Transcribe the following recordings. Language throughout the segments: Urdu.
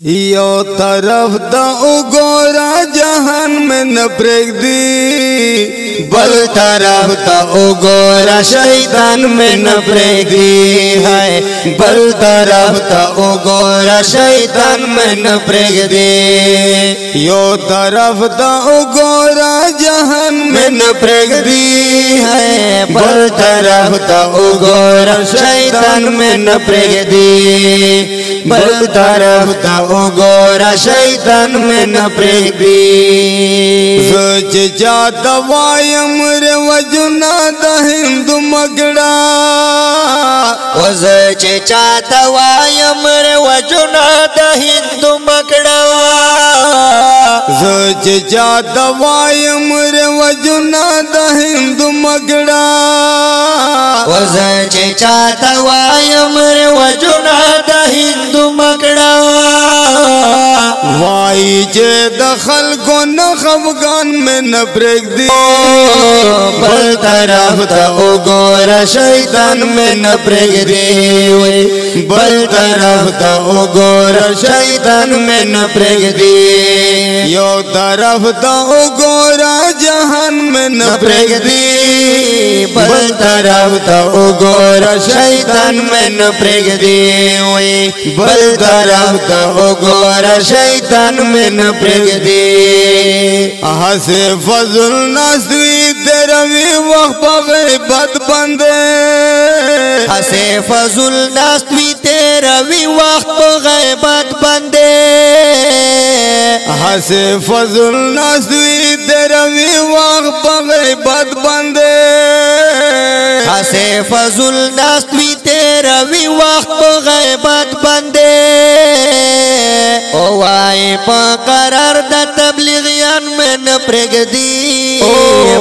یو طرف دا اگورا جہان میں نپریک دی، بل طرف تا اگورا شیطان میں نپریک دی ہے۔ بل طرف تا اگورا شیطان میں نپریک دی۔ یو طرف دا اگورا جہان میں میں دی ہے۔ بل طرف تا اگورا شیطان میں نپریک دی۔ بل طرف تا وګورا شیطان مې نه پریږدي سوچ چا دوایم ر وجنا د هند مګړا وز چې چا دوایم ر وجنا د هند مګړا سوچ چا دوایم جنا د هند مګړا وزه چاته وایم امر و جنا د هند مګړا وائی جے دخل کو نخفگان میں نپریک دی۔ بل طرف تا اگور شیطان میں نپریک دی۔ بل طرف تا اگور شیطان میں نپریک دی۔ یو طرف دا اگورا جہان میں نپریک نپریک دی۔ بل طرف تا اگور شیطان میں نپریک دی۔ بل طرف تا اگور شیطان شیطان میں نہ نپریک دی ہسے فضل نسوی تیروی وقت غیبت بندے۔ ہسے فضل ناستوی تیرا وی وقت غیبت بندے۔ ہسے فضل نسوی تیروی وقت غیبت بندے۔ ہسے فضل ناستوی تیرا وی وقت غیبت بندے۔ او وای پا قرار دا تبلیغیان میں نپرگ دی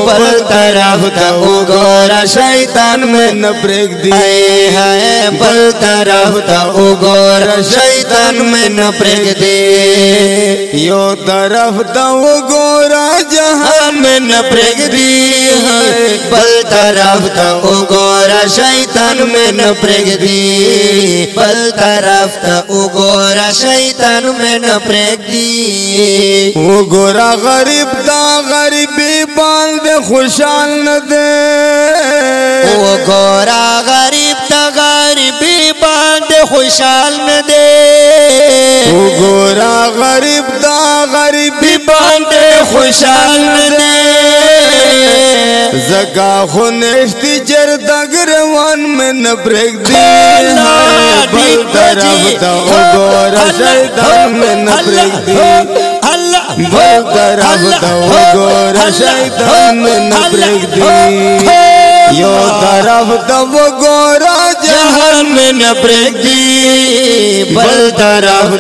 بل طرف تا اگورا شیطان میں نپریک دی اے ہے بل طرف تا اگورا شیطان میں نپرگ دی یو طرف دا اگورا جہان میں نپرگ دی بل طرف تا اگورا شیطان میں نپرگ دی بل طرف تا اگورا شیطان میں نپرگ دی۔ اگورا غریب دا غریبی باندے خوشحال نہ دے۔ او گورا غریب تا غریبی باند خوشحال نہ دے۔ گورا غریب دا غریبی باند خوشحال نہ دے۔ زکا خونشتی چر دگروان میں نبریک دی۔ اللہ بل طرف دا گورا شیطان میں نبریک دی۔ بل طرف دا گورا شیطان دی۔ یو طرف دا جہان میں نبرک دی۔ بل طرف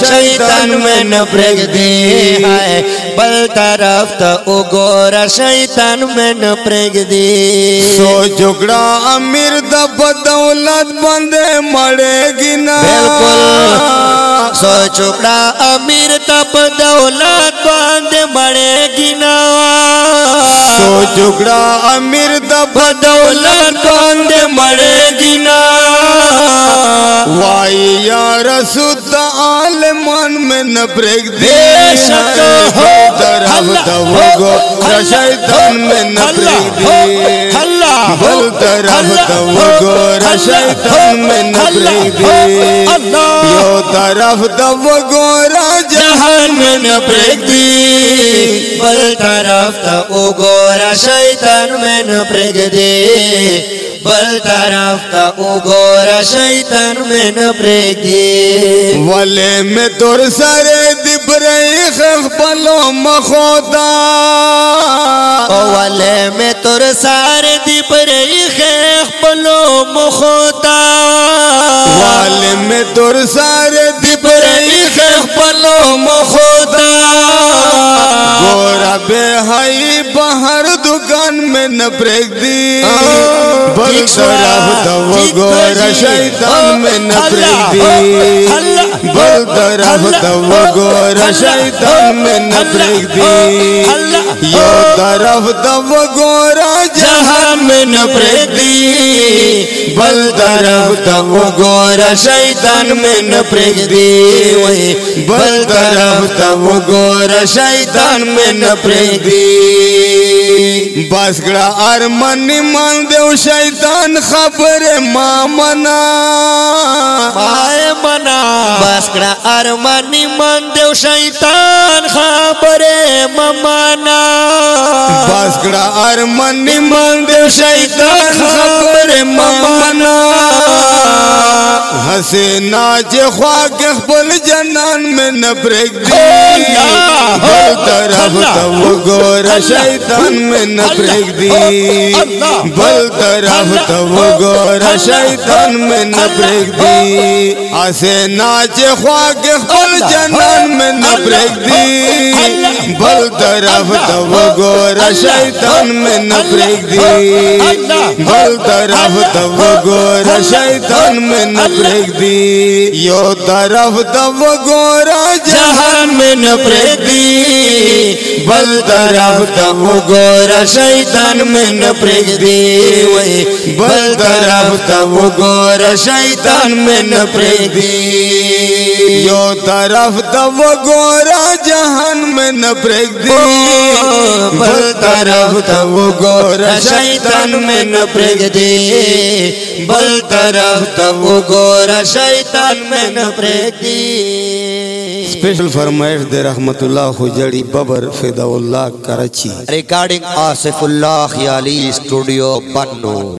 شیطان میں نبرک دی۔ ہے بل طرف تا گور شیطان میں نبرک دی سو جگڑا امیر دا بدولت بندے مڑے گی نا۔ بالکل۔ سو چکڑا امیر تپ دولت باندھ مڑے گنا سو جگڑا امیر دا بدولت باندھ مڑے گنا وائی یا رسول دا عالمان میں نبریک دی بے شک ہو طرف اللہ دا ہو وگو اللہ شیطان میں نبریک اللہ دی بل طرف دا وگو شیطان میں نبریک دی یو طرف دا وگو جہان میں نبریک دی بل طرف تا او گورا شیطان میں نبریک دی بل طرف تا او گورا شیطان میں نبریک دی ولے میں تور سارے دبرئی خخ پلو مخودا۔ اولے میں تر سارے دی پرئی خیخ پلو مخوتا والے میں تور سارے دبرئی خیخ پلو مخوتا گورا دکان میں نہ پریک دی بل طرف تو گور شیطان میں نہ پریک دی۔ بل طرف تو گور شیطان میں نہ پریک دی۔ یو طرف تو گورا جہان میں نہ پریگدی بل طرف تو گورا شیطان میں نہ پریگدی وہی بل طرف تو گورا شیطان میں نہ پریگدی باسگڑا ارمن مان دیو شیطان خبر پائے منا۔ باسکڑا ارمانی من دیو شیطان خبرے ممانا باسگڑا ارمن مان دیو شیطان خبر ہسے ناچ خواک خپل جنان میں نہ پریک دی بل طرف تو گورا شیطان میں نہ پریک دی. بل طرف تو گورا شیطان میں نہ پریک دی. ہسے ناچ خواک خپل جنان میں نہ پریک دی. بل طرف تو گورا شیطان میں نہ پریک دی. بل طرف تو گورا شیطان میں نہ پریک دی یو طرف تو گورا جہان میں نہ پریگدی بل طرف تو گورا شیطان میں نہ پریگدی وہی بل طرف تو گورا شیطان میں نہ پریگدی یو طرف تو گورا جہان میں نہ پریک دی۔ بل طرف تو گورا شیطان میں نہ پریگدی بل طرف تو گورا شیطان میں نہ پریگدی اسپیشل فرمائش دے رحمت اللہ خجڑی ببر Fida Allah Karachi. Recording Asif Allah Khayali studio Bannu